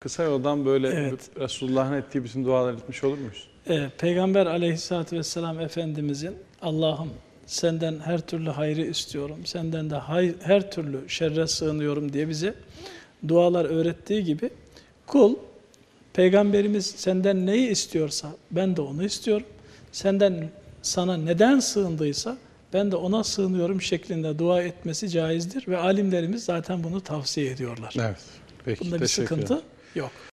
Kısa yoldan böyle Evet. Resulullah'ın ettiği bütün dualar etmiş olur muyuz? Ee, Peygamber aleyhissalatü vesselam Efendimizin Allah'ım senden her türlü hayrı istiyorum, senden de hay- her türlü şerre sığınıyorum diye bize dualar öğrettiği gibi kul Peygamberimiz senden neyi istiyorsa ben de onu istiyorum. Senden sana neden sığındıysa ben de ona sığınıyorum şeklinde dua etmesi caizdir ve alimlerimiz zaten bunu tavsiye ediyorlar. Evet. Peki Bunda bir sıkıntı yok.